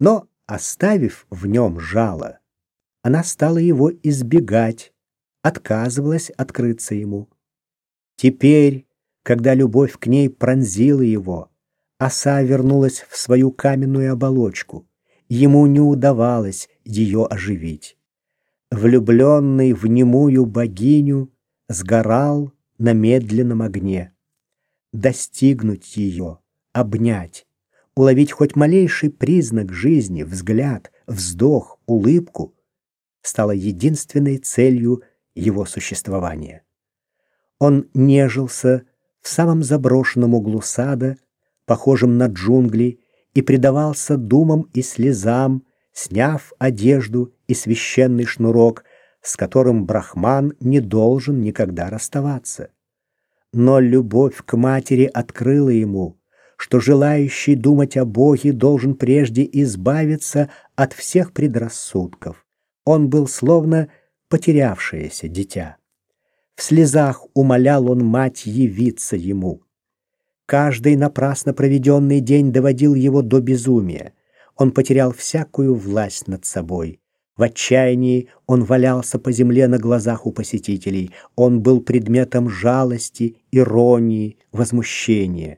Но, оставив в нем жало, она стала его избегать, отказывалась открыться ему. Теперь, когда любовь к ней пронзила его, оса вернулась в свою каменную оболочку. Ему не удавалось ее оживить. Влюбленный в немую богиню сгорал на медленном огне. Достигнуть ее, обнять, уловить хоть малейший признак жизни, взгляд, вздох, улыбку стало единственной целью его существования. Он нежился в самом заброшенном углу сада, похожем на джунгли, и предавался думам и слезам, сняв одежду и священный шнурок, с которым брахман не должен никогда расставаться. Но любовь к матери открыла ему, что желающий думать о Боге должен прежде избавиться от всех предрассудков. Он был словно потерявшееся дитя. В слезах умолял он мать явиться ему. Каждый напрасно проведенный день доводил его до безумия. Он потерял всякую власть над собой. В отчаянии он валялся по земле на глазах у посетителей. Он был предметом жалости, иронии, возмущения.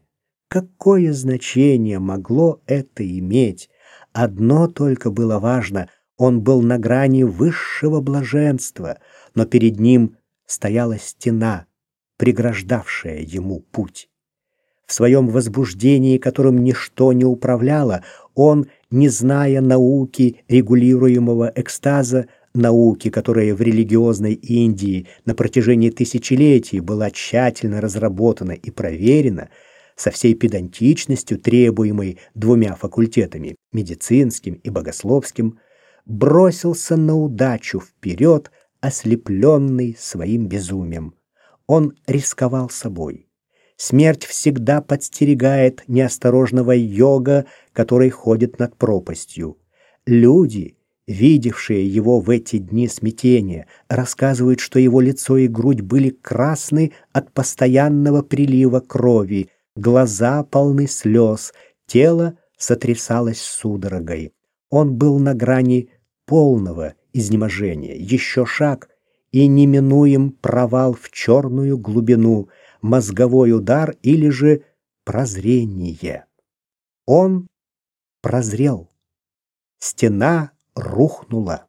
Какое значение могло это иметь? Одно только было важно — он был на грани высшего блаженства, но перед ним стояла стена, преграждавшая ему путь. В своем возбуждении, которым ничто не управляло, он, не зная науки регулируемого экстаза, науки, которая в религиозной Индии на протяжении тысячелетий была тщательно разработана и проверена, со всей педантичностью, требуемой двумя факультетами, медицинским и богословским, бросился на удачу вперед, ослепленный своим безумием. Он рисковал собой. Смерть всегда подстерегает неосторожного йога, который ходит над пропастью. Люди, видевшие его в эти дни смятения, рассказывают, что его лицо и грудь были красны от постоянного прилива крови, глаза полны слез, тело сотрясалось судорогой. Он был на грани полного изнеможения. Еще шаг и неминуем провал в черную глубину, мозговой удар или же прозрение. Он прозрел. Стена рухнула.